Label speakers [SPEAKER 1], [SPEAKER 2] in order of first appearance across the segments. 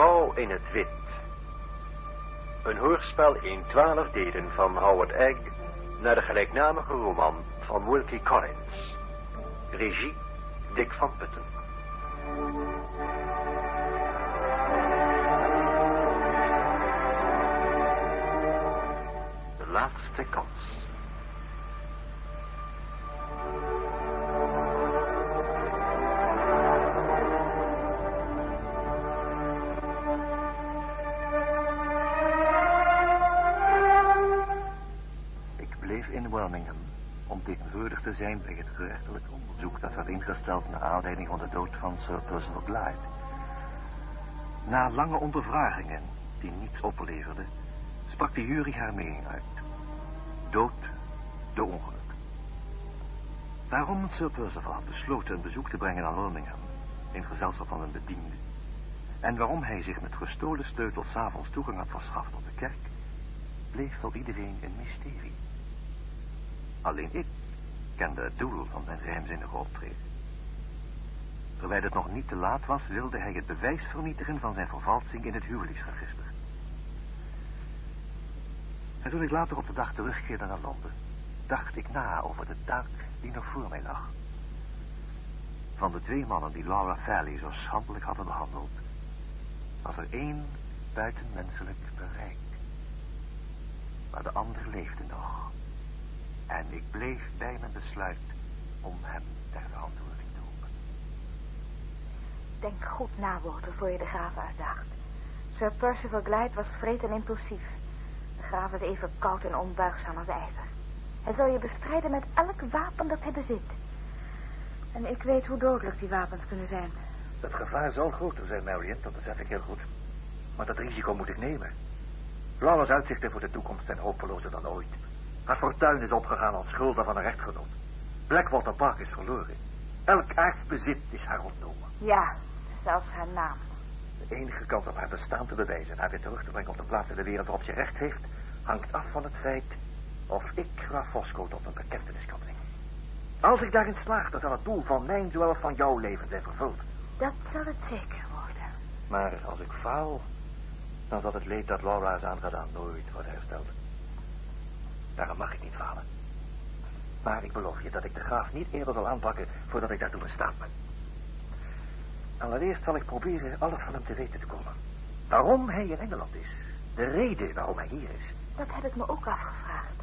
[SPEAKER 1] Vrouw in het wit. Een hoorspel in twaalf delen van Howard Egg naar de gelijknamige roman van Wilkie Collins. Regie Dick van Putten. De laatste kans.
[SPEAKER 2] Ingesteld naar aanleiding van de dood van Sir Percival Glyde. Na lange ondervragingen, die niets opleverden, sprak de jury haar mening uit. Dood door ongeluk. Waarom Sir Percival had besloten een bezoek te brengen aan Birmingham, in gezelschap van een bediende, en waarom hij zich met gestolen sleutels s'avonds toegang had verschaft tot de kerk, bleef voor iedereen een mysterie. Alleen ik kende het doel van zijn geheimzinnige optreden. Terwijl het nog niet te laat was, wilde hij het bewijs vernietigen van zijn vervalsing in het huwelijksregister. En toen ik later op de dag terugkeerde naar Londen, dacht ik na over de taak die nog voor mij lag. Van de twee mannen die Laura Valley zo schandelijk hadden behandeld, was er één buitenmenselijk bereik. Maar de ander leefde nog. En ik bleef bij mijn besluit om hem te roepen.
[SPEAKER 3] Denk goed na, Walter, voor je de graaf uitdaagt. Sir Percival Glyde was vreed en impulsief. De graaf is even koud en onbuigzaam als ijzer. Hij zal je bestrijden met elk wapen dat hij bezit. En ik weet hoe dodelijk die wapens kunnen zijn.
[SPEAKER 2] Het gevaar zal groter zijn, Marion, dat besef ik heel goed. Maar dat risico moet ik nemen. Laura's uitzichten voor de toekomst zijn hopelozer dan ooit. Haar fortuin is opgegaan als schulden van een rechtgenoot. Blackwater Park is verloren. Elk aardbezit is haar ontnomen.
[SPEAKER 3] Ja, zelfs haar naam.
[SPEAKER 2] De enige kans om haar bestaan te bewijzen en haar weer terug te brengen op de plaats in de wereld waarop ze recht heeft, hangt af van het feit of ik Graaf Fosco tot een bekentenis kan brengen. Als ik daarin slaag, dan zal het doel van mijn zowel als van jouw leven zijn vervuld.
[SPEAKER 3] Dat zal het zeker worden.
[SPEAKER 2] Maar als ik faal, dan zal het leed dat Laura is aangedaan nooit worden hersteld. Daarom mag ik niet falen. Maar ik beloof je dat ik de graaf niet eerder zal aanpakken voordat ik daartoe in staat ben. Allereerst zal ik proberen alles van hem te weten te komen. Waarom hij in Engeland is. De reden waarom hij hier is.
[SPEAKER 3] Dat heb ik me ook afgevraagd.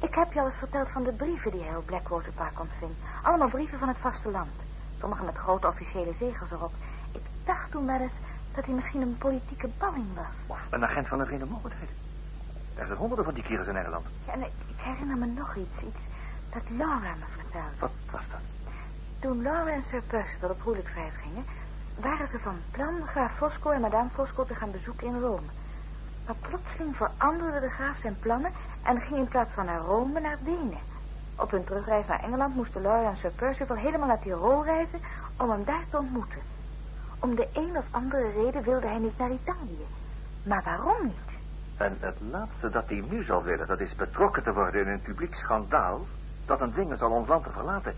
[SPEAKER 3] Ik heb je al eens verteld van de brieven die hij op Blackwater Park ontving. Allemaal brieven van het vasteland. Sommige met grote officiële zegels erop. Ik dacht toen wel eens dat hij misschien een politieke balling was.
[SPEAKER 2] Of een agent van de Verenigde. Er zijn honderden van die kerels in Engeland.
[SPEAKER 3] Ja, en ik, ik herinner me nog iets. Iets dat Laura me vertelde.
[SPEAKER 2] Wat was dat?
[SPEAKER 3] Toen Laura en Sir Percival op huwelijksreis gingen... waren ze van plan graaf Fosco en madame Fosco te gaan bezoeken in Rome. Maar plotseling veranderde de graaf zijn plannen... en ging in plaats van naar Rome naar Wenen. Op hun terugreis naar Engeland moesten Laura en Sir Percival helemaal naar Tirol reizen... om hem daar te ontmoeten. Om de een of andere reden wilde hij niet naar Italië. Maar waarom niet?
[SPEAKER 2] En het laatste dat hij nu zal willen, dat is betrokken te worden in een publiek schandaal... dat een dwingen zal ons land te verlaten.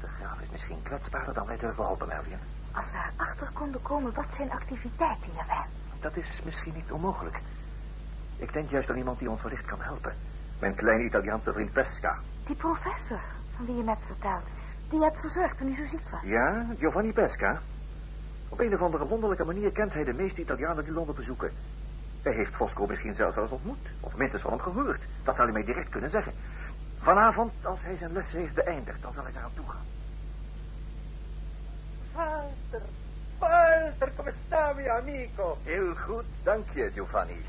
[SPEAKER 2] De graaf is misschien kwetsbaarder dan wij durven hopen, Marion.
[SPEAKER 3] Als we erachter konden komen wat zijn activiteiten hier zijn.
[SPEAKER 2] Dat is misschien niet onmogelijk. Ik denk juist aan iemand die ons wellicht kan helpen. Mijn kleine Italiaanse vriend Pesca.
[SPEAKER 3] Die professor, van wie je net vertelt. Die je hebt verzorgd toen hij zo ziek was.
[SPEAKER 2] Ja, Giovanni Pesca. Op een of andere wonderlijke manier kent hij de meeste Italianen die Londen bezoeken. Hij heeft Fosco misschien zelfs wel eens ontmoet. Of minstens van hem gehoord. Dat zal hij mij direct kunnen zeggen. Vanavond, als hij zijn les heeft beëindigd, dan zal ik naar hem toe gaan.
[SPEAKER 4] Walter, Walter, come sta, mio amico?
[SPEAKER 2] Heel goed, dank je, Giovanni.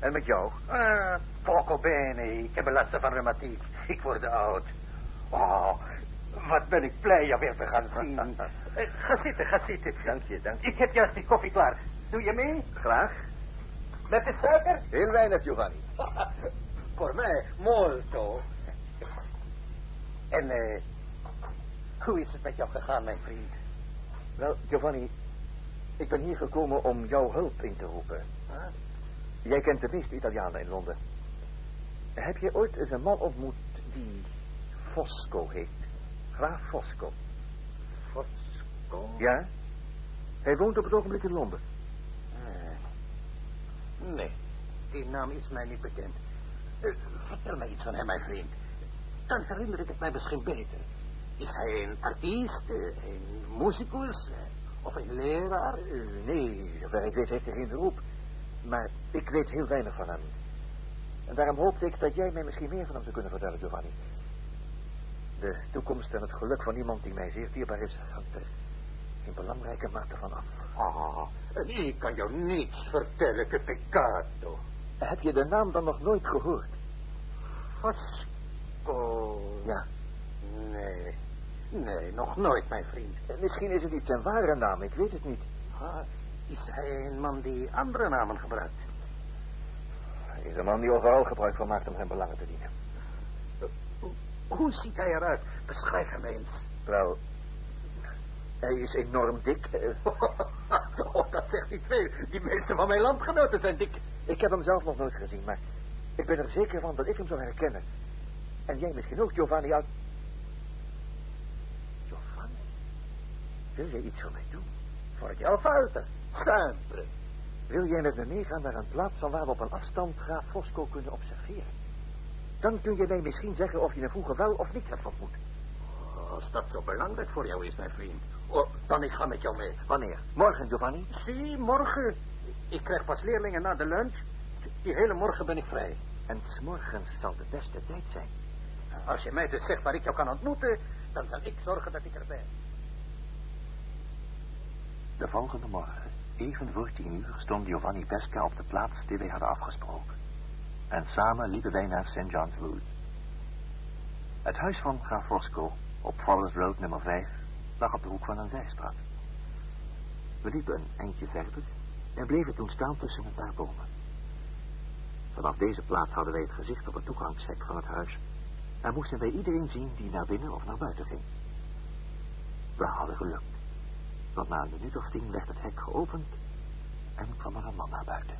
[SPEAKER 2] En met jou?
[SPEAKER 4] Ah, poco bene. Ik heb last van reumatiek. Ik word oud. Oh, wat ben ik blij je weer te gaan zien. Eh, ga zitten, ga zitten.
[SPEAKER 2] Dank je, dank je.
[SPEAKER 4] Ik heb juist die koffie klaar. Doe je mee?
[SPEAKER 2] Graag.
[SPEAKER 4] Met de suiker?
[SPEAKER 2] Heel weinig, Giovanni.
[SPEAKER 4] Voor mij, molto. En, eh, hoe is het met jou gegaan, mijn vriend?
[SPEAKER 2] Wel, Giovanni, ik ben hier gekomen om jouw hulp in te roepen.
[SPEAKER 4] Huh?
[SPEAKER 2] Jij kent de meeste Italianen in Londen. Heb je ooit eens een man ontmoet die Fosco heet? Graaf Fosco.
[SPEAKER 4] Fosco?
[SPEAKER 2] Ja? Hij woont op het ogenblik in Londen.
[SPEAKER 4] Eh, nee, die naam is mij niet bekend. Eh, vertel mij iets van hem, mijn vriend. Dan herinner ik het mij misschien beter. Is hij een artiest, eh, een muzikus eh, of een leraar?
[SPEAKER 2] Eh, nee, zover ik weet heeft hij geen beroep. Maar ik weet heel weinig van hem. En daarom hoopte ik dat jij mij misschien meer van hem zou kunnen vertellen, Giovanni. De toekomst en het geluk van iemand die mij zeer dierbaar is, hangt er in belangrijke mate van af.
[SPEAKER 4] Ah, en ik kan jou niets vertellen, peccato.
[SPEAKER 2] Heb je de naam dan nog nooit gehoord?
[SPEAKER 4] Vasco.
[SPEAKER 2] Ja.
[SPEAKER 4] Nee, nee, nog nooit, mijn vriend.
[SPEAKER 2] Eh, Misschien is het niet zijn ware naam, ik weet het niet.
[SPEAKER 4] Ah, is hij een man die andere namen gebruikt?
[SPEAKER 2] Hij is een man die overal gebruik van maakt om zijn belangen te dienen.
[SPEAKER 4] Hoe ziet hij eruit? Beschrijf hem eens.
[SPEAKER 2] Wel, hij is enorm dik. eh,
[SPEAKER 4] oh, dat zegt niet veel. Die meeste van mijn landgenoten zijn dik.
[SPEAKER 2] Ik heb hem zelf nog nooit gezien, maar ik ben er zeker van dat ik hem zou herkennen. En jij misschien ook, Giovanni. Uit... Giovanni? Wil jij iets voor mij doen?
[SPEAKER 4] Voor jou fouten. Sempre.
[SPEAKER 2] Wil jij met me meegaan naar een plaats van waar we op een afstand graaf Fosco kunnen observeren? Dan kun je mij misschien zeggen of je hem vroeger wel of niet hebt ontmoet.
[SPEAKER 4] Als dat zo belangrijk voor jou is, mijn vriend. Oh, dan ik ga met jou mee.
[SPEAKER 2] Wanneer? Morgen, Giovanni?
[SPEAKER 4] Zie, morgen. Ik krijg pas leerlingen na de lunch. Die hele morgen ben ik vrij.
[SPEAKER 2] En s'morgens zal de beste tijd zijn.
[SPEAKER 4] Als je mij dus zegt waar ik jou kan ontmoeten, dan zal ik zorgen dat ik er ben.
[SPEAKER 2] De volgende morgen, even voor tien uur, stond Giovanni Pesca op de plaats die wij hadden afgesproken. En samen liepen wij naar St. John's Wood. Het huis van graaf op Forest Road nummer 5, lag op de hoek van een zijstraat. We liepen een eindje verder en bleven toen staan tussen een paar bomen. Vanaf deze plaats hadden wij het gezicht op het toegangshek van het huis en moesten wij iedereen zien die naar binnen of naar buiten ging. We hadden gelukt. Want na een minuut of tien werd het hek geopend en kwam er een man naar buiten.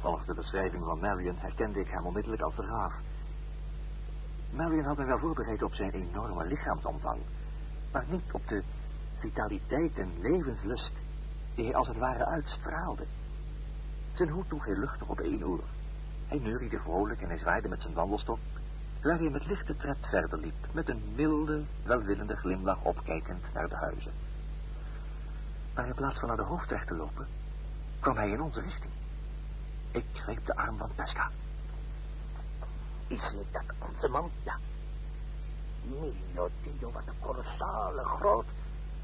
[SPEAKER 2] Volgens de beschrijving van Marion herkende ik hem onmiddellijk als de graaf. Marion had me wel voorbereid op zijn enorme lichaamsomvang, maar niet op de vitaliteit en levenslust die hij als het ware uitstraalde. Zijn hoed droeg hij luchtig op één oor. Hij neuriede vrolijk en hij zwaaide met zijn wandelstok, terwijl hij met lichte tred verder liep, met een milde, welwillende glimlach opkijkend naar de huizen. Maar in plaats van naar de hoofdweg te lopen, kwam hij in onze richting. Ik greep de arm van Pesca.
[SPEAKER 4] Is niet dat onze man? Ja. Mio Dio, wat een kolossale groot.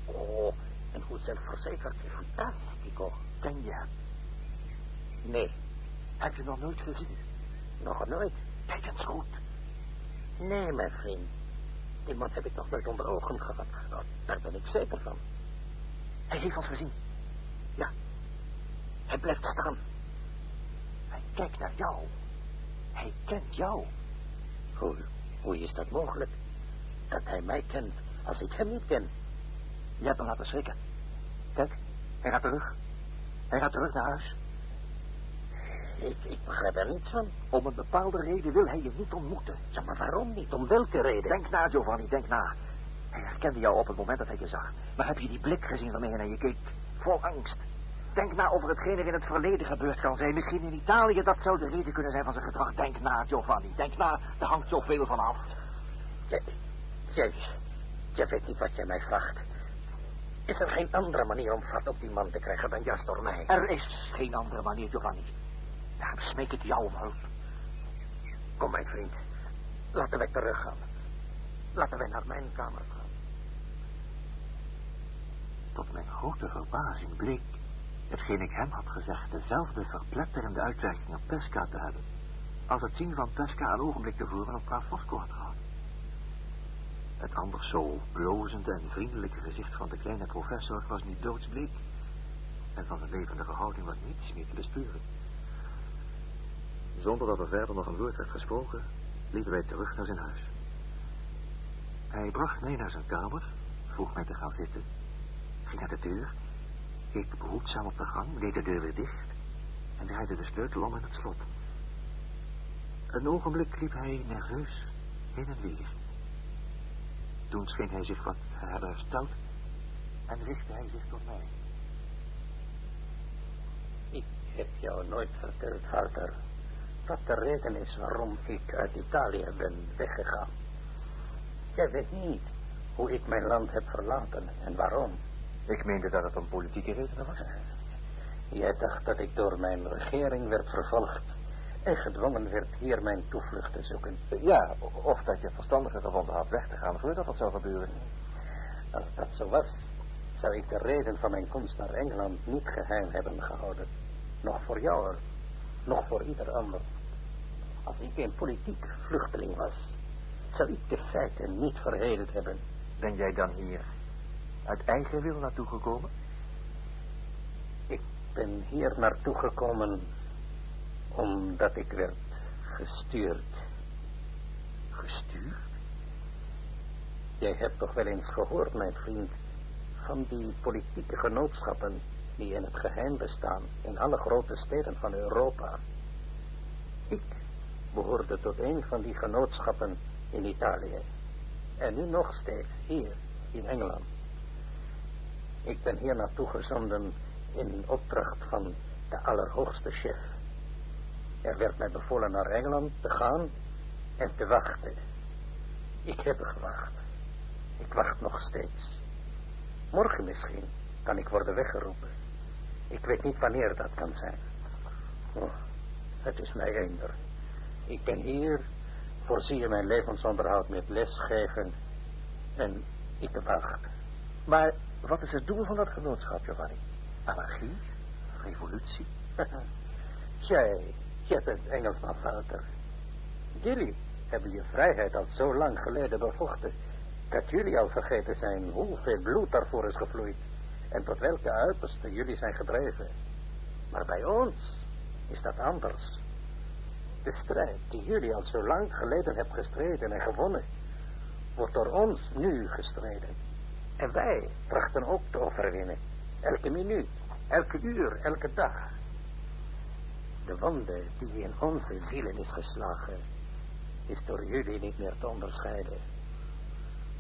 [SPEAKER 4] Oh, en hoe zelfverzekerd en fantastico.
[SPEAKER 2] Ken je hem?
[SPEAKER 4] Nee,
[SPEAKER 2] Heb je nog nooit gezien?
[SPEAKER 4] nog nooit.
[SPEAKER 2] Kijk eens goed.
[SPEAKER 4] Nee, mijn vriend. Die man heb ik nog nooit onder ogen gehad. Nou, daar ben ik zeker van.
[SPEAKER 2] Hij heeft ons gezien.
[SPEAKER 4] Ja. Hij blijft staan.
[SPEAKER 2] Hij kijkt naar jou. Hij kent jou.
[SPEAKER 4] Hoe, hoe is dat mogelijk? Dat hij mij kent als ik hem niet ken.
[SPEAKER 2] Je hebt hem laten schrikken. Kijk, hij gaat terug. Hij gaat terug naar huis.
[SPEAKER 4] Ik, ik begrijp er niets van.
[SPEAKER 2] Om een bepaalde reden wil hij je niet ontmoeten.
[SPEAKER 4] Ja, maar waarom niet? Om welke reden?
[SPEAKER 2] Denk na, Giovanni, denk na. Hij herkende jou op het moment dat hij je zag. Maar heb je die blik gezien waarmee hij naar je keek? Vol angst. Denk na over hetgeen er in het verleden gebeurd kan zijn. Misschien in Italië, dat zou de reden kunnen zijn van zijn gedrag. Denk na, Giovanni. Denk na, er hangt zoveel van af.
[SPEAKER 4] Jij, jij, jij weet niet wat jij mij vraagt. Is er geen andere manier om vat op die man te krijgen dan juist door mij?
[SPEAKER 2] Er is geen andere manier, Giovanni. Daarom smeek ik jou om hulp.
[SPEAKER 4] Kom, mijn vriend. Laten wij teruggaan. Laten wij naar mijn kamer gaan.
[SPEAKER 2] Tot mijn grote verbazing bleek, hetgeen ik hem had gezegd, dezelfde verpletterende uitwerking op Pesca te hebben, als het zien van Pesca een ogenblik tevoren op Fosco had gehad. Het anders zo blozende en vriendelijke gezicht van de kleine professor was nu doodsbleek, en van zijn levendige houding was niets meer te bespeuren. Zonder dat er verder nog een woord werd gesproken, liepen wij terug naar zijn huis. Hij bracht mij naar zijn kamer, vroeg mij te gaan zitten, ging naar de deur, keek behoedzaam op de gang, deed de deur weer dicht en draaide de sleutel om in het slot. Een ogenblik liep hij nerveus heen en weer. Toen scheen hij zich wat hersteld en richtte hij zich tot mij.
[SPEAKER 4] Ik heb jou nooit verteld, Walter, wat de reden is waarom ik uit Italië ben weggegaan. Jij weet niet hoe ik mijn land heb verlaten en waarom.
[SPEAKER 2] Ik meende dat het om politieke redenen was.
[SPEAKER 4] Jij dacht dat ik door mijn regering werd vervolgd en gedwongen werd hier mijn toevlucht te zoeken.
[SPEAKER 2] Ja, of dat je het verstandiger gevonden had weg te gaan voordat dat zou gebeuren.
[SPEAKER 4] Als dat zo was, zou ik de reden van mijn komst naar Engeland niet geheim hebben gehouden. Nog voor jou, nog voor ieder ander. Als ik een politiek vluchteling was, zou ik de feiten niet verhedeld hebben.
[SPEAKER 2] Ben jij dan hier uit eigen wil naartoe gekomen?
[SPEAKER 4] Ik ben hier naartoe gekomen omdat ik werd gestuurd.
[SPEAKER 2] Gestuurd?
[SPEAKER 4] Jij hebt toch wel eens gehoord, mijn vriend, van die politieke genootschappen die in het geheim bestaan in alle grote steden van Europa. Ik behoorde tot een van die genootschappen in Italië. En nu nog steeds hier in Engeland. Ik ben hier naartoe gezonden in opdracht van de allerhoogste chef. Er werd mij bevolen naar Engeland te gaan en te wachten. Ik heb gewacht. Ik wacht nog steeds. Morgen misschien kan ik worden weggeroepen. Ik weet niet wanneer dat kan zijn. Oh, het is mij eender. Ik ben hier, voorzie je mijn levensonderhoud met lesgeven en ik wacht.
[SPEAKER 2] Maar wat is het doel van dat genootschap, Giovanni? Anarchie? Revolutie?
[SPEAKER 4] Jij, jij bent Engelsman, vader. Jullie hebben je vrijheid al zo lang geleden bevochten... dat jullie al vergeten zijn hoeveel bloed daarvoor is gevloeid... en tot welke uiterste jullie zijn gedreven. Maar bij ons is dat anders. De strijd die jullie al zo lang geleden hebben gestreden en gewonnen... wordt door ons nu gestreden. En wij trachten ook te overwinnen. Elke minuut, elke uur, elke dag. De wonde die in onze zielen is geslagen, is door jullie niet meer te onderscheiden.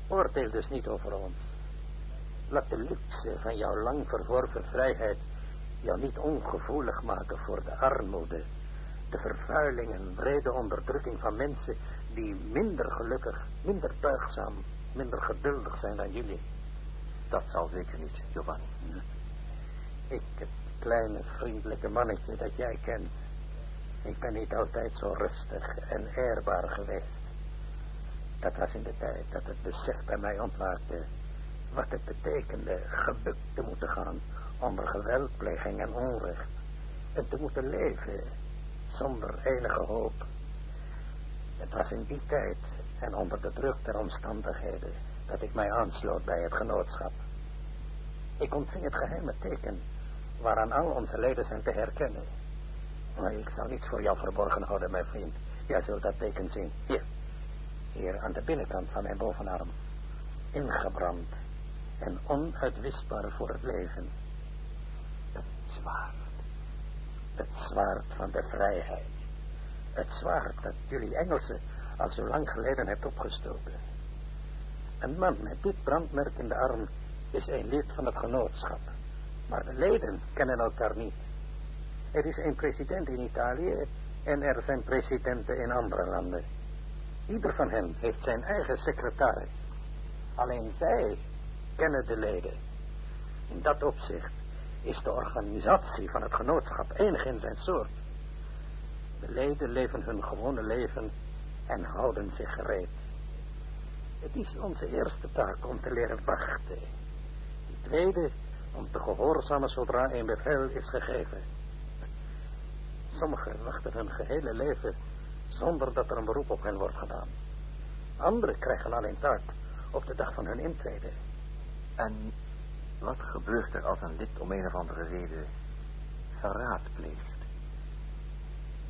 [SPEAKER 4] Oordeel dus niet over ons. Laat de luxe van jouw lang verworven vrijheid jou niet ongevoelig maken voor de armoede, de vervuiling en brede onderdrukking van mensen die minder gelukkig, minder buigzaam, minder geduldig zijn dan jullie.
[SPEAKER 2] Dat zal zeker niet, Giovanni.
[SPEAKER 4] Ik, het kleine vriendelijke mannetje dat jij kent. Ik ben niet altijd zo rustig en eerbaar geweest. Dat was in de tijd dat het besef bij mij ontwaakte. Wat het betekende gebukt te moeten gaan onder geweldpleging en onrecht. En te moeten leven zonder enige hoop. Het was in die tijd en onder de druk der omstandigheden dat ik mij aansloot bij het genootschap. Ik ontving het geheime teken waaraan al onze leden zijn te herkennen. Maar ik zal niets voor jou verborgen houden, mijn vriend. Jij zult dat teken zien. Hier. Hier aan de binnenkant van mijn bovenarm. Ingebrand en onuitwisbaar voor het leven. Het zwaard. Het zwaard van de vrijheid. Het zwaard dat jullie Engelsen al zo lang geleden hebt opgestoken. Een man met dit brandmerk in de arm is een lid van het genootschap. Maar de leden kennen elkaar niet. Er is een president in Italië en er zijn presidenten in andere landen. Ieder van hen heeft zijn eigen secretaris. Alleen zij kennen de leden. In dat opzicht is de organisatie van het genootschap enig in zijn soort. De leden leven hun gewone leven en houden zich gereed. Het is onze eerste taak om te leren wachten. De tweede, om te gehoorzamen zodra een bevel is gegeven. Sommigen wachten hun gehele leven zonder dat er een beroep op hen wordt gedaan. Anderen krijgen alleen taak op de dag van hun intrede.
[SPEAKER 2] En wat gebeurt er als een lid om een of andere reden verraad pleegt?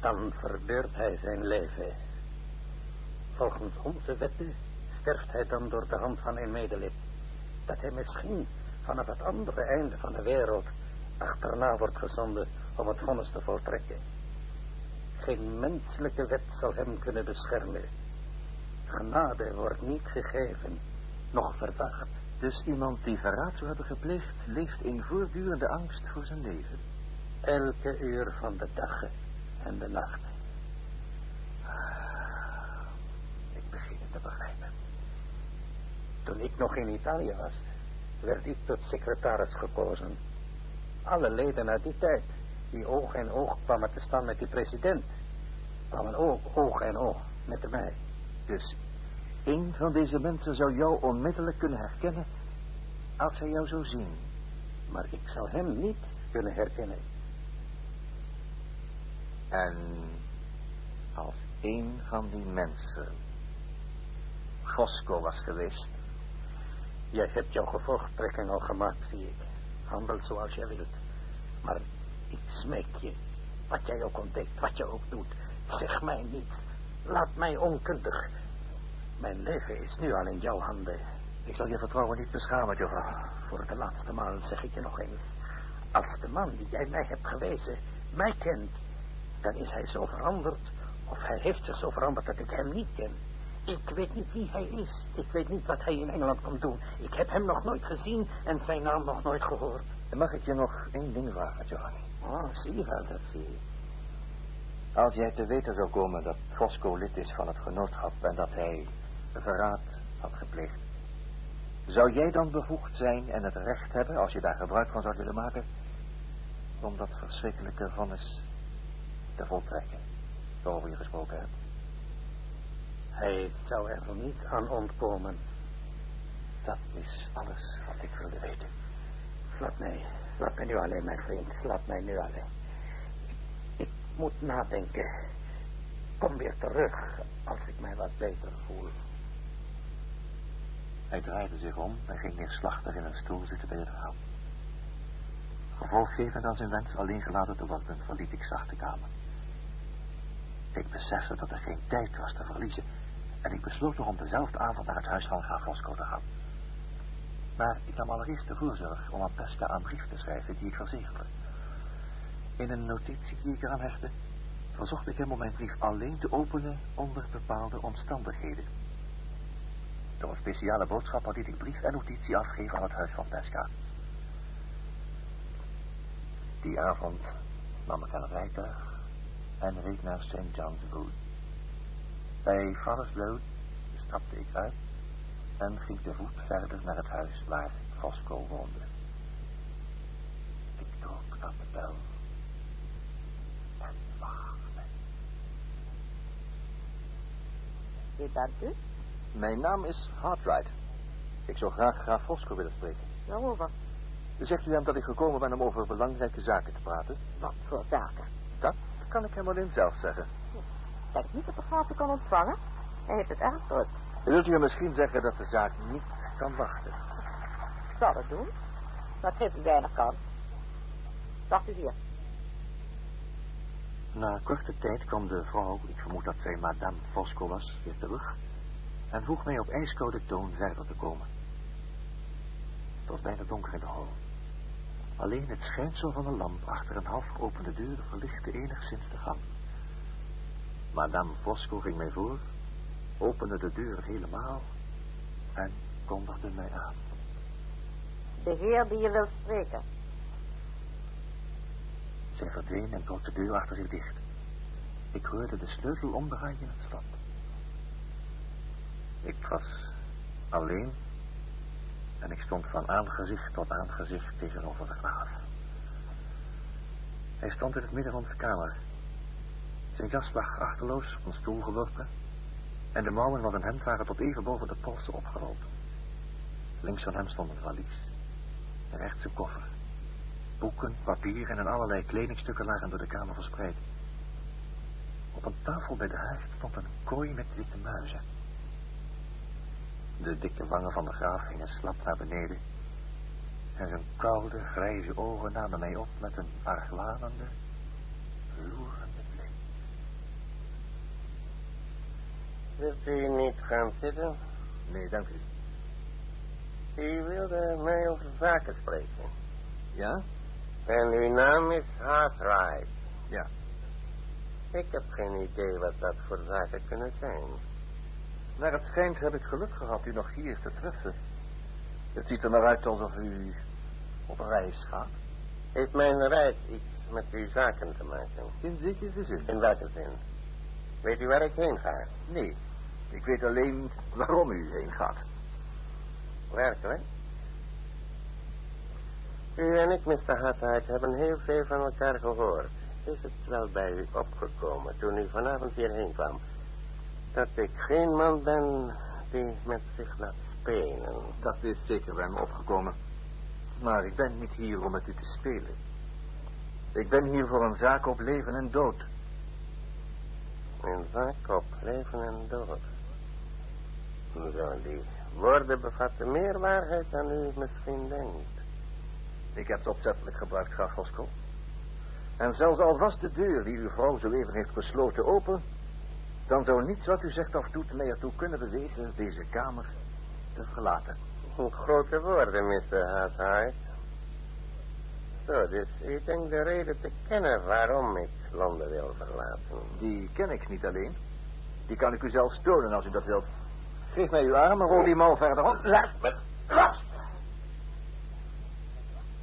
[SPEAKER 4] Dan verbeurt hij zijn leven. Volgens onze wetten sterft hij dan door de hand van een medelid. Dat hij misschien vanaf het andere einde van de wereld achterna wordt gezonden om het vonnis te voltrekken. Geen menselijke wet zal hem kunnen beschermen. Genade wordt niet gegeven, noch verwacht.
[SPEAKER 2] Dus iemand die verraad zou hebben gepleegd, leeft in voortdurende angst voor zijn leven?
[SPEAKER 4] Elke uur van de dag en de nacht.
[SPEAKER 2] Ah, ik begin het te begrijpen.
[SPEAKER 4] Toen ik nog in Italië was, werd ik tot secretaris gekozen. Alle leden uit die tijd, die oog in oog kwamen te staan met die president, kwamen ook oog in oog met mij.
[SPEAKER 2] Dus een van deze mensen zou jou onmiddellijk kunnen herkennen als hij jou zou zien.
[SPEAKER 4] Maar ik zou hem niet kunnen herkennen.
[SPEAKER 2] En als een van die mensen Fosco was geweest.
[SPEAKER 4] Jij hebt jouw gevolgtrekking al gemaakt, zie ik. Handel zoals jij wilt. Maar ik smeek je, wat jij ook ontdekt, wat je ook doet, zeg mij niet. Laat mij onkundig. Mijn leven is nu al in jouw handen.
[SPEAKER 2] Ik zal je vertrouwen niet beschamen, Giovanni.
[SPEAKER 4] Voor de laatste maal zeg ik je nog eens. Als de man die jij mij hebt gewezen mij kent, dan is hij zo veranderd, of hij heeft zich zo veranderd dat ik hem niet ken. Ik weet niet wie hij is. Ik weet niet wat hij in Engeland komt doen. Ik heb hem nog nooit gezien en zijn naam nog nooit gehoord.
[SPEAKER 2] Mag ik je nog één ding vragen, Giovanni?
[SPEAKER 4] Oh, zie je wel, dat zie je.
[SPEAKER 2] Als jij te weten zou komen dat Fosco lid is van het genootschap en dat hij verraad had gepleegd, zou jij dan bevoegd zijn en het recht hebben, als je daar gebruik van zou willen maken, om dat verschrikkelijke vonnis te voltrekken, waarover je gesproken hebt?
[SPEAKER 4] Hij zou er niet aan ontkomen.
[SPEAKER 2] Dat is alles wat ik wilde weten.
[SPEAKER 4] Laat mij, laat mij nu alleen, mijn vriend. Laat mij nu alleen. Ik moet nadenken. Kom weer terug als ik mij wat beter voel.
[SPEAKER 2] Hij draaide zich om en ging neerslachtig in een stoel zitten bij het raam. Gevolggevend aan zijn wens alleen gelaten te worden, verliet ik zacht de kamer. Ik besefte dat er geen tijd was te verliezen en ik besloot nog om dezelfde avond naar het huis van graaf Roscoe te gaan. Maar ik nam allereerst de voorzorg om aan Pesca een brief te schrijven die ik verzegelde. In een notitie die ik eraan hechtte, verzocht ik hem om mijn brief alleen te openen onder bepaalde omstandigheden. Door een speciale boodschap liet ik brief en notitie afgeven aan het huis van Pesca. Die avond nam ik een rijtuig en reed naar St. John's Wood. Bij Father's Road stapte ik uit en ging te voet verder naar het huis waar Fosco woonde. Ik trok aan de bel en wachtte.
[SPEAKER 5] Wie bent u?
[SPEAKER 2] Mijn naam is Hartright. Ik zou graag graaf Fosco willen spreken.
[SPEAKER 5] Waarover?
[SPEAKER 2] Zegt u hem dat ik gekomen ben om over belangrijke zaken te praten?
[SPEAKER 5] Wat voor zaken?
[SPEAKER 2] Dat kan ik hem alleen zelf zeggen.
[SPEAKER 5] Denk niet dat de graaf u kan ontvangen. Hij heeft het erg druk.
[SPEAKER 2] Wilt u hem misschien zeggen dat de zaak niet kan wachten?
[SPEAKER 5] Ik zal het doen. Maar het geeft u weinig kans. Wacht u hier.
[SPEAKER 2] Na korte tijd kwam de vrouw, ik vermoed dat zij madame Fosco was, weer terug en vroeg mij op ijskoude toon verder te komen. Het was bijna donker in de hal. Alleen het schijnsel van een lamp achter een half geopende deur verlichtte enigszins de gang. Madame Fosco ging mij voor, opende de deur helemaal en kondigde mij aan.
[SPEAKER 5] De heer die je wilt spreken.
[SPEAKER 2] Zij verdween en trok de deur achter zich dicht. Ik hoorde de sleutel omdraaien in het slot. Ik was alleen en ik stond van aangezicht tot aangezicht tegenover de graaf. Hij stond in het midden van de kamer. Zijn jas lag achterloos op een stoel geworpen en de mouwen van zijn hemd waren tot even boven de polsen opgerold. Links van hem stond een valies rechts een koffer. Boeken, papieren en allerlei kledingstukken lagen door de kamer verspreid. Op een tafel bij de haard stond een kooi met witte muizen. De dikke wangen van de graaf gingen slap naar beneden. En zijn koude, grijze ogen namen mij op met een argwanende, loerende blik.
[SPEAKER 6] Wilt u niet gaan zitten?
[SPEAKER 2] Nee, dank u.
[SPEAKER 6] U wilde mij over zaken spreken.
[SPEAKER 2] Ja?
[SPEAKER 6] En uw naam is Hartright.
[SPEAKER 2] Ja.
[SPEAKER 6] Ik heb geen idee wat dat voor zaken kunnen zijn.
[SPEAKER 2] Naar het schijnt heb ik geluk gehad u nog hier te treffen. Het ziet er naar uit alsof u op reis gaat.
[SPEAKER 6] Heeft mijn reis iets met uw zaken te maken?
[SPEAKER 2] In zekere zin.
[SPEAKER 6] In welke zin? Weet u waar ik heen ga?
[SPEAKER 2] Nee, ik weet alleen waarom u heen gaat.
[SPEAKER 6] Werkelijk? U en ik, Mr. Hartheid, hebben heel veel van elkaar gehoord. Is het wel bij u opgekomen toen u vanavond hierheen kwam... dat ik geen man ben die met zich laat spelen?
[SPEAKER 2] Dat is zeker bij me opgekomen. Maar ik ben niet hier om met u te spelen. Ik ben hier voor een zaak op leven en dood.
[SPEAKER 6] Een zaak op leven en dood. Zo, die woorden bevatten meer waarheid dan u misschien denkt.
[SPEAKER 2] Ik heb het opzettelijk gebruikt, graaf Fosco. En zelfs al was de deur die uw vrouw zo even heeft gesloten open... dan zou niets wat u zegt of doet mij ertoe kunnen bewegen deze kamer te verlaten.
[SPEAKER 6] Grote woorden, Mr. Hartheid. Zo, dus u denkt de reden te kennen waarom ik Londen wil verlaten.
[SPEAKER 2] Die ken ik niet alleen. Die kan ik u zelfs tonen als u dat wilt. Geef mij uw arm en rol die mouw verder op.
[SPEAKER 6] Laat me, laat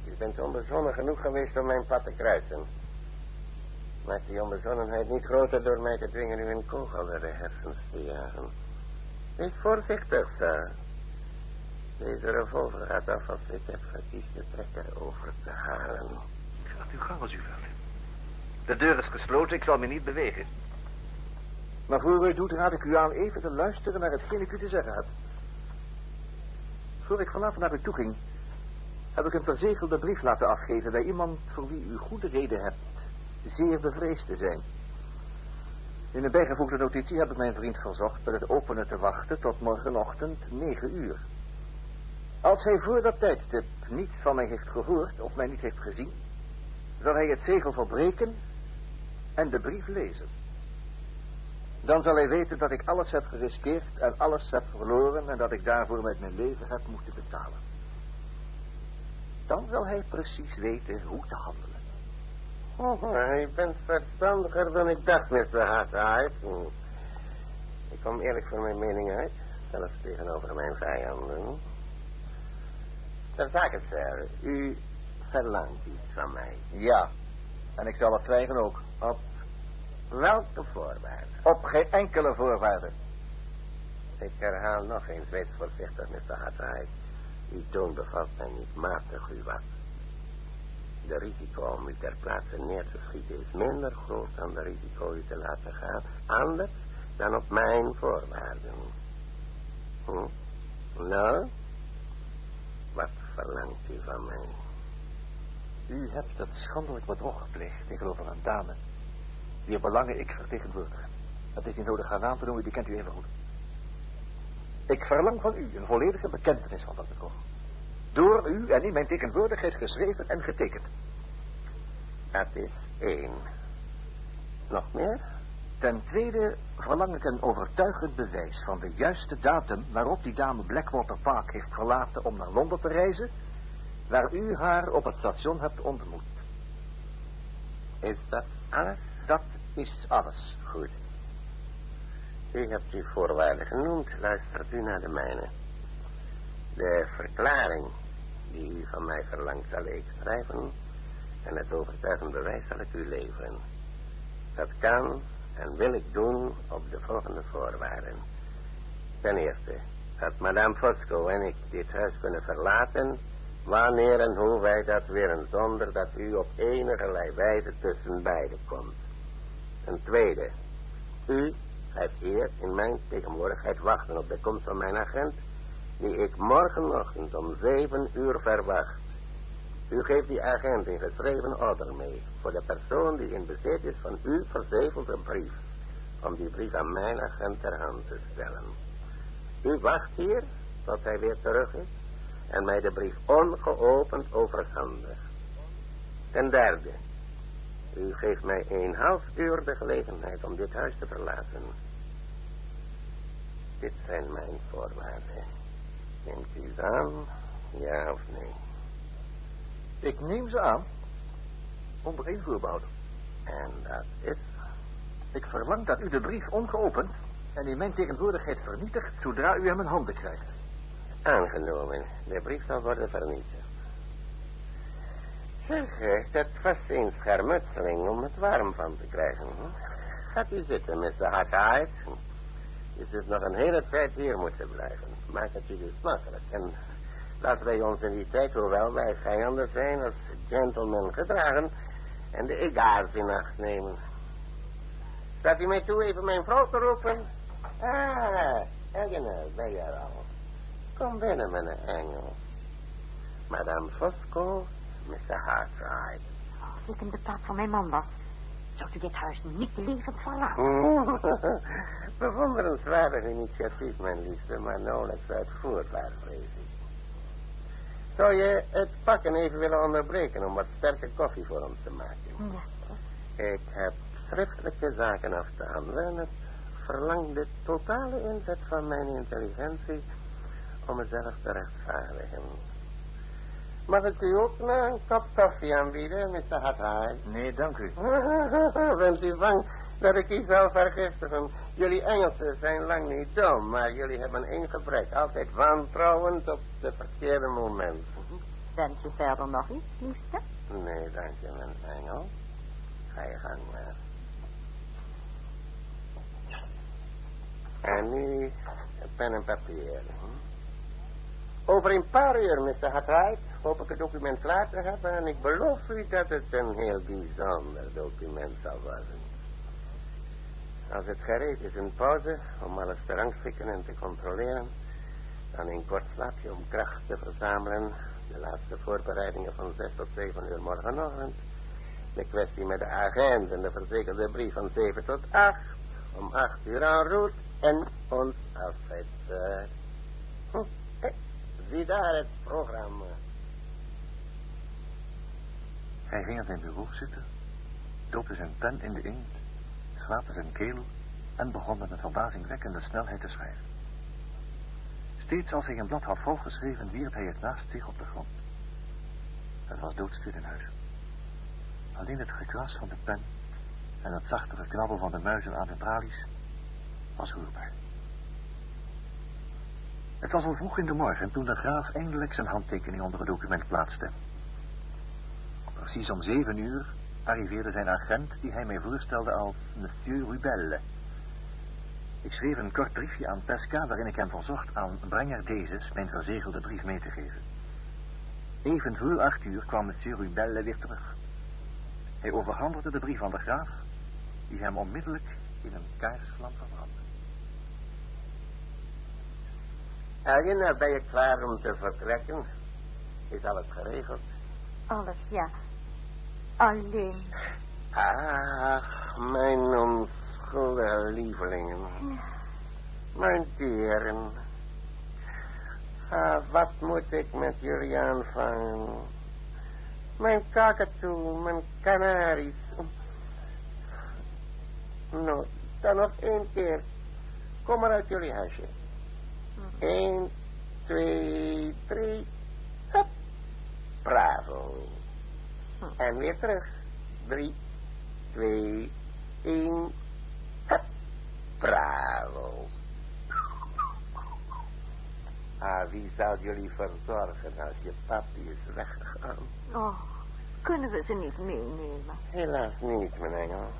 [SPEAKER 6] U bent onbezonnen genoeg geweest om mijn pad te kruisen. Maak die onbezonnenheid niet groter door mij te dwingen u een kogel naar de hersens te jagen. Wees voorzichtig, sir. Deze revolver gaat af als ik heb verkiest de trekker over te halen.
[SPEAKER 2] Gaat u gang als u wilt. De deur is gesloten, ik zal me niet bewegen. Maar voor u doet, raad ik u aan even te luisteren naar hetgeen ik u te zeggen heb. Voor ik vanavond naar u toe ging, heb ik een verzegelde brief laten afgeven bij iemand voor wie u goede reden hebt zeer bevreesd te zijn. In een bijgevoegde notitie heb ik mijn vriend verzocht met het openen te wachten tot morgenochtend negen uur. Als hij voor dat tijdstip niet van mij heeft gehoord of mij niet heeft gezien, zal hij het zegel verbreken en de brief lezen. Dan zal hij weten dat ik alles heb geriskeerd en alles heb verloren en dat ik daarvoor met mijn leven heb moeten betalen. Dan zal hij precies weten hoe te handelen.
[SPEAKER 6] Oh, je bent verstandiger dan ik dacht, Mr. Hartheid. Ik kom eerlijk voor mijn mening uit, zelfs tegenover mijn vijanden. Ter zake, sir, u verlangt iets van mij.
[SPEAKER 2] Ja, en ik zal het krijgen ook.
[SPEAKER 6] Op welke voorwaarden?
[SPEAKER 2] Op geen enkele voorwaarde.
[SPEAKER 6] Ik herhaal nog eens, wees voorzichtig, Mr. Hartheid. Uw toon bevalt mij niet matig, u was. De risico om u ter plaatse neer te schieten is minder groot dan de risico u te laten gaan. Anders dan op mijn voorwaarden. Hm? Nou? Wat verlangt u van mij?
[SPEAKER 2] U hebt dat schandelijk bedrog gepleegd tegenover een dame... wier belangen ik vertegenwoordig. Het is niet nodig haar naam te noemen, die kent u even goed. Ik verlang van u een volledige bekentenis van dat bedrog. Door u en in mijn tegenwoordigheid geschreven en getekend.
[SPEAKER 6] Dat is één. Nog meer?
[SPEAKER 2] Ten tweede verlang ik een overtuigend bewijs van de juiste datum waarop die dame Blackwater Park heeft verlaten om naar Londen te reizen, waar u haar op het station hebt ontmoet.
[SPEAKER 6] Is dat alles?
[SPEAKER 2] Dat is alles.
[SPEAKER 6] Goed. U hebt uw voorwaarden genoemd, luistert u naar de mijne. De verklaring die u van mij verlangt zal ik schrijven en het overtuigend bewijs zal ik u leveren. Dat kan en wil ik doen op de volgende voorwaarden. Ten eerste, dat madame Fosco en ik dit huis kunnen verlaten, wanneer en hoe wij dat willen, zonder dat u op enige wijze tussen beiden komt. Ten tweede, u gaat hier in mijn tegenwoordigheid wachten op de komst van mijn agent, die ik morgenochtend om zeven uur verwacht. U geeft die agent een geschreven order mee voor de persoon die in bezit is van uw verzegelde brief, om die brief aan mijn agent ter hand te stellen. U wacht hier tot hij weer terug is en mij de brief ongeopend overhandigt. Ten derde, u geeft mij een half uur de gelegenheid om dit huis te verlaten. Dit zijn mijn voorwaarden. Neemt u ze aan, ja of nee?
[SPEAKER 2] Ik neem ze aan. Onder één voorbehoud.
[SPEAKER 6] En dat is?
[SPEAKER 2] Ik verlang dat u de brief ongeopend en in mijn tegenwoordigheid vernietigt zodra u hem in handen krijgt.
[SPEAKER 6] Aangenomen. De brief zal worden vernietigd. Zeg, dat was een schermutseling om het warm van te krijgen. Gaat u zitten, Mr. Hackheid. Je zult nog een hele tijd hier moeten blijven. Maak het u dus makkelijk. En laten wij ons in die tijd, hoewel wij vijanden zijn, als gentlemen gedragen en de egaars in acht nemen. Staat u mij toe even mijn vrouw te roepen? Ah, Eleanor, ben je er al? Kom binnen, mijn engel. Madame Fosco, Mr. Hartwright.
[SPEAKER 5] Als ik in de plaats van mijn man was, zou u dit huis niet levend verlaten.
[SPEAKER 6] Bewonderenswaardig initiatief, mijn liefste, maar nauwelijks uitvoerbaar, vrees ik. Zou je het pakken even willen onderbreken om wat sterke koffie voor ons te maken?
[SPEAKER 5] Ja,
[SPEAKER 6] Ik heb schriftelijke zaken af te handelen en het verlangt de totale inzet van mijn intelligentie om mezelf te rechtvaardigen. Mag ik u ook nog een kop koffie aanbieden, Mr. Hathai?
[SPEAKER 2] Nee, dank u.
[SPEAKER 6] Bent u bang dat ik u zal vergiftigen? Jullie Engelsen zijn lang niet dom, maar jullie hebben één gebrek. Altijd wantrouwend op de verkeerde momenten.
[SPEAKER 5] Wens je verder nog iets, liefste?
[SPEAKER 6] Nee, dank je, mijn engel. Ga je gang maar. En nu pen en papier. hm? Over een paar uur, Mr. Hartwright, hoop ik het document klaar te hebben... en ik beloof u dat het een heel bijzonder document zal worden. Als het gereed is in pauze, om alles te rangschikken en te controleren... dan een kort slaapje om kracht te verzamelen... de laatste voorbereidingen van zes tot zeven uur morgenochtend... de kwestie met de agent en de verzekerde brief van zeven tot acht... om acht uur aan route en ons. Hm, eh, zie daar het programma.
[SPEAKER 2] Hij ging aan zijn bureau zitten, doopte zijn pen in de inkt, schraapte zijn keel en begon met een verbazingwekkende snelheid te schrijven. Steeds als hij een blad had volgeschreven, wierp hij het naast zich op de grond. Het was doodstil in huis. Alleen het gekras van de pen en het zachte geknabbel van de muizen aan de tralies was hoorbaar. Het was al vroeg in de morgen toen de graaf eindelijk zijn handtekening onder het document plaatste. Precies om zeven uur arriveerde zijn agent die hij mij voorstelde als Monsieur Rubelle. Ik schreef een kort briefje aan Pesca waarin ik hem verzocht aan brenger dezes mijn verzegelde brief mee te geven. Even voor acht uur kwam Monsieur Rubelle weer terug. Hij overhandigde de brief aan de graaf, die hem onmiddellijk in een kaarsvlam verbrandde.
[SPEAKER 6] Elgin, nou ben je klaar om te vertrekken? Is alles geregeld?
[SPEAKER 5] Alles, ja. Alleen.
[SPEAKER 6] Ach, mijn onschuldige lievelingen. Mijn dieren. Ah, wat moet ik met jullie aanvangen? Mijn kakatoe, mijn kanaries. Nou, dan nog één keer. Kom maar uit jullie huisje. Eén, twee, drie. Hup. Bravo. En weer terug. Drie, twee, één. Hup. Bravo. Ah, wie zal jullie verzorgen als je papi is weggegaan?
[SPEAKER 5] Oh, kunnen we ze niet meenemen?
[SPEAKER 6] Helaas niet, mijn engel.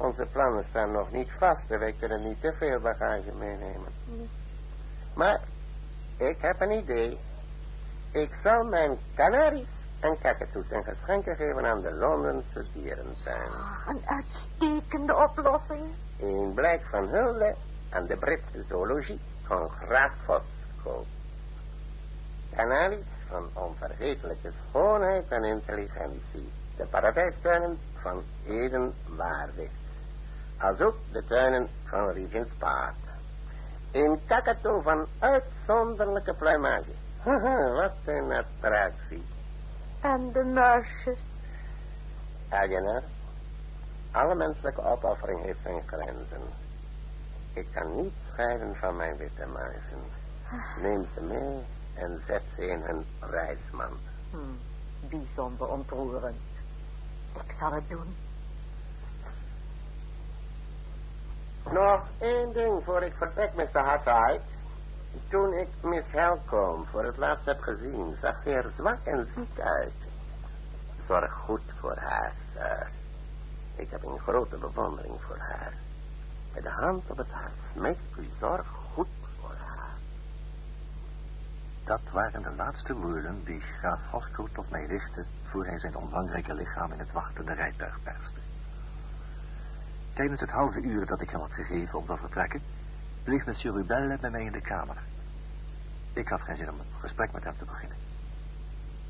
[SPEAKER 6] Onze plannen staan nog niet vast en wij kunnen niet te veel bagage meenemen. Maar ik heb een idee. Ik zal mijn kanaries en kakatoes en geschenken geven aan de Londense dierentuin.
[SPEAKER 5] Ah, een uitstekende oplossing.
[SPEAKER 6] In blijk van hulde aan de Britse zoologie van Graaf Fosco. Kanaries van onvergetelijke schoonheid en intelligentie. De paradijstuinen van Eden waardig. Als ook de tuinen van Regent's Park. Een kakatoe van uitzonderlijke pluimage. Haha, Wat een attractie.
[SPEAKER 5] En de muisjes.
[SPEAKER 6] Elgener, alle menselijke opoffering heeft zijn grenzen. Ik kan niet scheiden van mijn witte muizen. Neem ze mee en zet ze in hun reismand.
[SPEAKER 5] Hm, bijzonder ontroerend. Ik zal het doen.
[SPEAKER 6] Nog één ding voor ik vertrek, Mr. Hartwright. Toen ik Miss Helcom voor het laatst heb gezien, zag ze er zwak en ziek uit. Zorg goed voor haar, sir. Ik heb een grote bewondering voor haar. Met de hand op het hart, meest u zorg goed voor haar.
[SPEAKER 2] Dat waren de laatste woorden die graaf Fosco tot mij richtte... voor hij zijn omvangrijke lichaam in het wachtende rijtuig perste. Tijdens het halve uur dat ik hem had gegeven om te vertrekken... bleef monsieur Rubelle bij mij in de kamer. Ik had geen zin om een gesprek met hem te beginnen.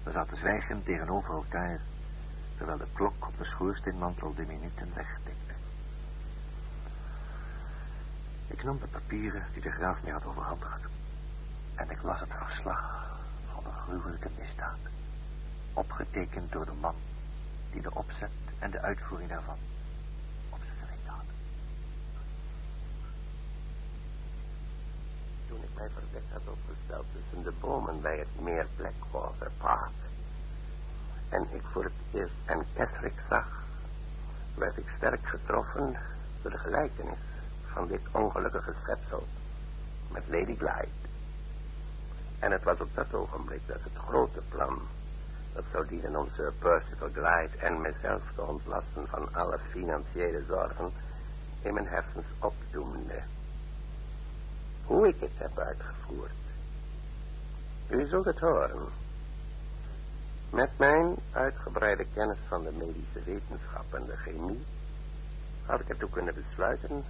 [SPEAKER 2] We zaten zwijgend tegenover elkaar... terwijl de klok op de schoorsteenmantel de minuten wegtikte. Ik nam de papieren die de graaf mij had overhandigd... en ik las het verslag van de gruwelijke misdaad... opgetekend door de man die de opzet en de uitvoering daarvan op zijn geweten had.
[SPEAKER 6] Toen ik mij verdekt had opgesteld tussen de bomen bij het meer Blackwater Park... en ik voor het eerst en Catherick zag... werd ik sterk getroffen door de gelijkenis van dit ongelukkige schepsel met Lady Glyde. En het was op dat ogenblik dat het grote plan, dat zou dienen om Sir Percival Glyde en mezelf te ontlasten van alle financiële zorgen, in mijn hersens opdoemde. Hoe ik het heb uitgevoerd. U zult het horen. Met mijn uitgebreide kennis van de medische wetenschap en de chemie had ik ertoe kunnen besluiten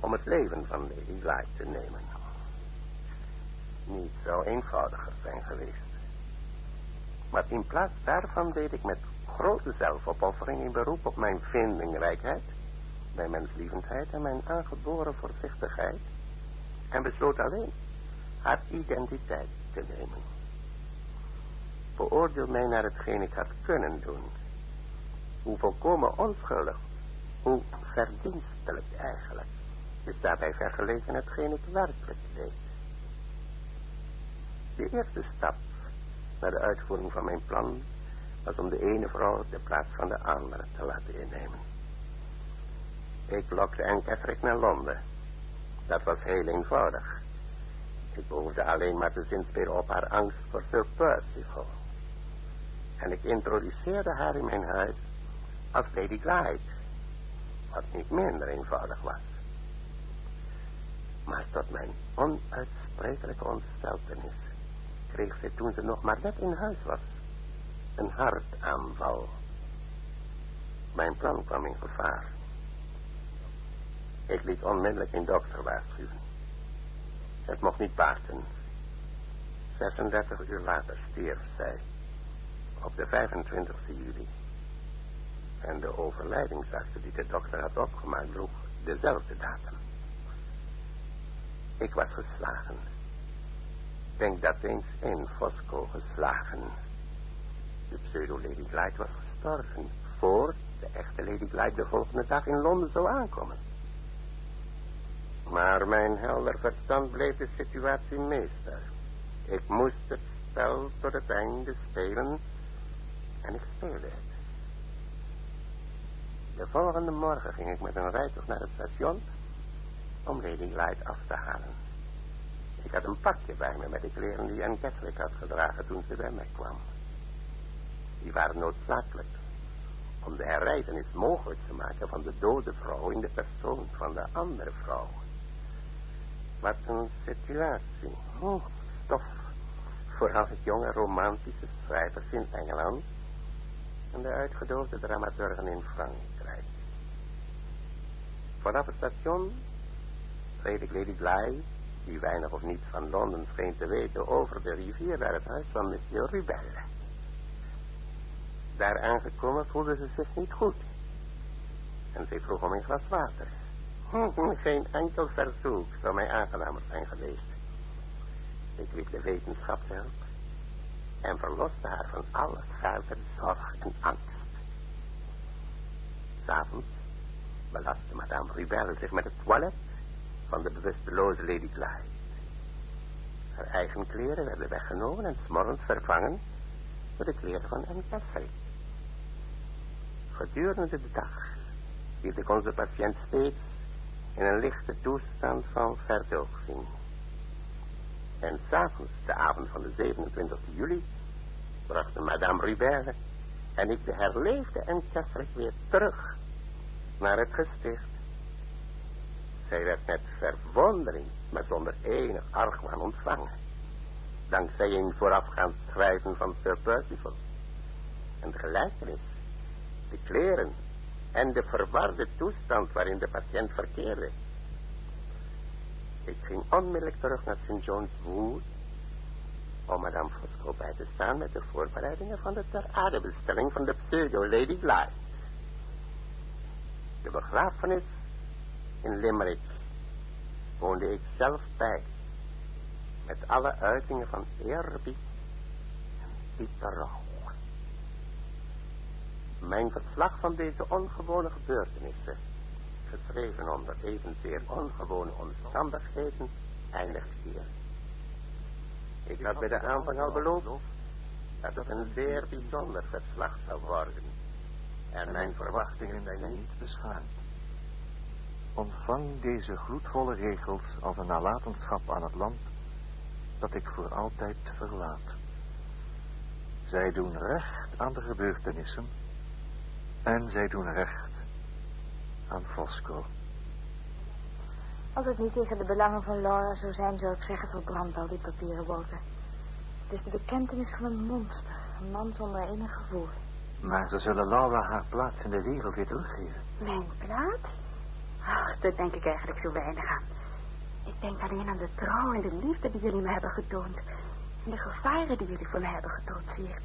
[SPEAKER 6] om het leven van Lady Glyde te nemen. Niet zo eenvoudiger zijn geweest. Maar in plaats daarvan deed ik met grote zelfopoffering in beroep op mijn vindingrijkheid, mijn menslievendheid en mijn aangeboren voorzichtigheid en besloot alleen haar identiteit te nemen. Beoordeel mij naar hetgeen ik had kunnen doen. Hoe volkomen onschuldig, hoe verdienstelijk eigenlijk is daarbij vergeleken hetgeen ik werkelijk deed. De eerste stap naar de uitvoering van mijn plan was om de ene vrouw de plaats van de andere te laten innemen. Ik lokte Anne Catherick naar Londen. Dat was heel eenvoudig. Ik behoefde alleen maar te zinspelen op haar angst voor Sir Percival. En ik introduceerde haar in mijn huis als Lady Glyde, wat niet minder eenvoudig was. Maar tot mijn onuitsprekelijke ontsteltenis kreeg ze toen ze nog maar net in huis was een hartaanval. Mijn plan kwam in gevaar. Ik liet onmiddellijk een dokter waarschuwen. Het mocht niet baten. 36 uur later stierf zij. Op de 25 juli. En de overlijdingsakte die de dokter had opgemaakt droeg dezelfde datum. Ik was geslagen. Denk dat eens in Fosco geslagen. De pseudo-Lady was gestorven... voor de echte Lady Glyde de volgende dag in Londen zou aankomen. Maar mijn helder verstand bleef de situatie meester. Ik moest het spel tot het einde spelen... en ik speelde het. De volgende morgen ging ik met een rijtuig naar het station om Lady Light af te halen. Ik had een pakje bij me met de kleren die Anne Catholic had gedragen toen ze bij mij kwam. Die waren noodzakelijk om de herrijdenis mogelijk te maken van de dode vrouw in de persoon van de andere vrouw. Wat een situatie. Oh, stof voor al het jonge romantische schrijvers in Engeland en de uitgedoofde dramaturgen in Frankrijk. Vanaf het station reed ik Lady Gly, die weinig of niets van Londen scheen te weten, over de rivier naar het huis van monsieur Rubelle. Daar aangekomen voelde ze zich niet goed. En ze vroeg om een glas water. Geen enkel verzoek zou mij aangenamer zijn geweest. Ik liep de wetenschap help en verloste haar van alle verdere zorg en angst. S'avonds belastte madame Rubelle zich met het toilet van de bewusteloze Lady Clyde. Haar eigen kleren werden weggenomen en s'morgens vervangen door de kleren van Anne Catherick. Gedurende de dag hield ik onze patiënt steeds in een lichte toestand van verdoving. En s'avonds, de avond van de 27 juli, brachten Madame Rubert en ik de herleefde en Kessel weer terug naar het gesticht. Zij werd met verwondering, maar zonder enig argwaan ontvangen. Dankzij een voorafgaand schrijven van Sir Percival. En gelijkenis, de kleren en de verwarde toestand waarin de patiënt verkeerde. Ik ging onmiddellijk terug naar St. John's Wood om Madame Fosco bij te staan met de voorbereidingen van de ter aardebestelling van de pseudo-Lady Blythe. De begrafenis in Limerick woonde ik zelf bij, met alle uitingen van eerbied en diepe. Mijn verslag van deze ongewone gebeurtenissen, geschreven onder evenzeer ongewone omstandigheden, eindigt hier. Ik had bij de aanvang al beloofd dat het een zeer bijzonder verslag zou worden. En mijn verwachtingen zijn niet beschaamd.
[SPEAKER 2] Ontvang deze gloedvolle regels als een nalatenschap aan het land dat ik voor altijd verlaat. Zij doen recht aan de gebeurtenissen en zij doen recht aan Fosco.
[SPEAKER 7] Als het niet tegen de belangen van Laura zou zijn, zou ik zeggen verbrand al die papieren, Walter. Het is de bekentenis van een monster, een man zonder enig gevoel.
[SPEAKER 2] Maar ze zullen Laura haar plaats in de wereld weer teruggeven.
[SPEAKER 7] Mijn plaats? Ach, daar denk ik eigenlijk zo weinig aan. Ik denk alleen aan de trouw en de liefde die jullie me hebben getoond. En de gevaren die jullie voor me hebben getrotseerd.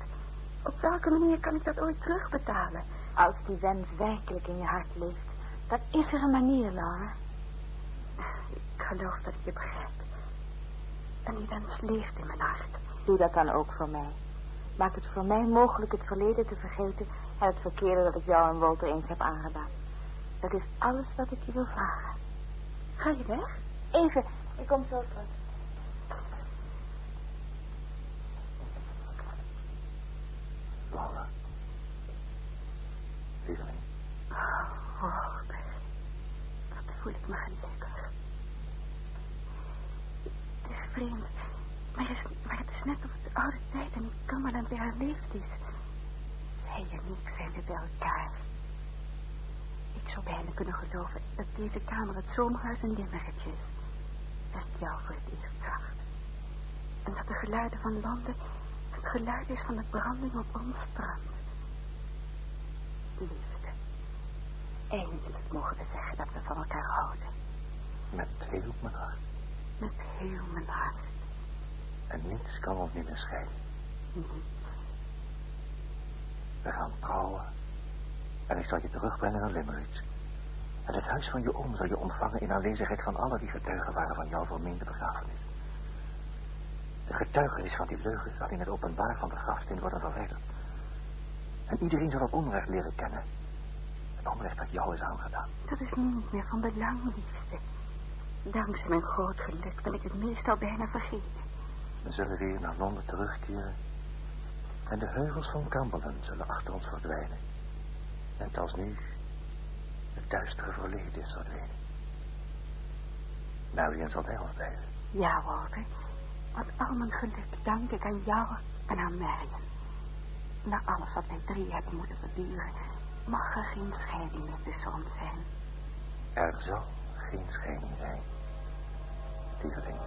[SPEAKER 7] Op welke manier kan ik dat ooit terugbetalen? Als die wens werkelijk in je hart leeft. Dat is er een manier, Laura. Ik geloof dat ik je begrijp. En die wens leeft in mijn hart. Doe dat dan ook voor mij. Maak het voor mij mogelijk het verleden te vergeten... en het verkeerde dat ik jou en Walter eens heb aangedaan. Dat is alles wat ik je wil vragen. Ga je weg? Even, ik kom zo terug.
[SPEAKER 2] Laura. Lieveling.
[SPEAKER 7] Oh. Wat voel ik me gelukkig. Het is vreemd. Maar het, is, maar het is net of het oude tijd en ik Cumberland weer herleefd is. Hij en ik zijn bij elkaar. Ik zou bijna kunnen geloven dat deze kamer het zomerhuis in Limmeretje is. Dat ik jou voor het eerst zag. En dat de geluiden van landen het geluid is van de branding op ons strand. Liefde. Eindelijk mogen we zeggen dat we van elkaar houden.
[SPEAKER 2] Met heel mijn hart.
[SPEAKER 7] Met heel mijn hart.
[SPEAKER 2] En niets kan ons niet meer scheiden.
[SPEAKER 7] Niet.
[SPEAKER 2] We gaan trouwen. En ik zal je terugbrengen naar Limerick. En het huis van je oom zal je ontvangen in aanwezigheid van alle die getuigen waren van jouw vermeende begrafenis. De getuigenis van die leugen zal in het openbaar van de grafsteen worden verwijderd. En iedereen zal het onrecht leren kennen. Het onrecht dat jou is aangedaan.
[SPEAKER 7] Dat is nu niet meer van belang, liefste. Dankzij mijn groot geluk ben ik het meestal bijna vergeten.
[SPEAKER 2] We zullen weer naar Londen terugkeren. En de heuvels van Cumberland zullen achter ons verdwijnen. En als nu het duistere verleden is verdwenen. Marion zal bij ons blijven.
[SPEAKER 7] Ja, Walter. Want al mijn geluk dank ik aan jou en aan Marion. Na alles wat wij drie hebben moeten verduren, mag er geen scheiding meer tussen ons zijn.
[SPEAKER 2] Er zal geen scheiding zijn. Lieveling.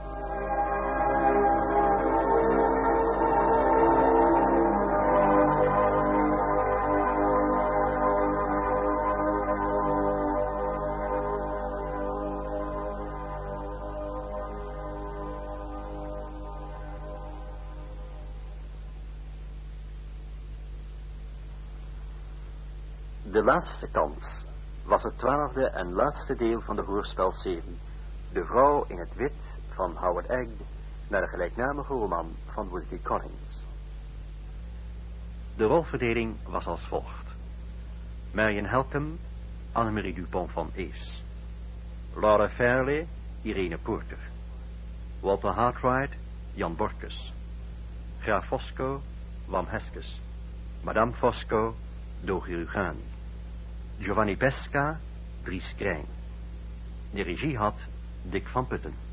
[SPEAKER 1] Laatste kans was het twaalfde en laatste deel van de hoorspelserie De Vrouw in het Wit van Howard Egg naar de gelijknamige roman van Wilkie Collins. De rolverdeling was als volgt. Marion Helcom, Annemarie Dupont van Ees. Laura Fairley, Irene Porter. Walter Hartwright, Jan Borkus. Graaf Fosco, Wam Heskes. Madame Fosco, Dogi Rugani. Giovanni Pesca, Dries Krijn. De regie had Dick van Putten.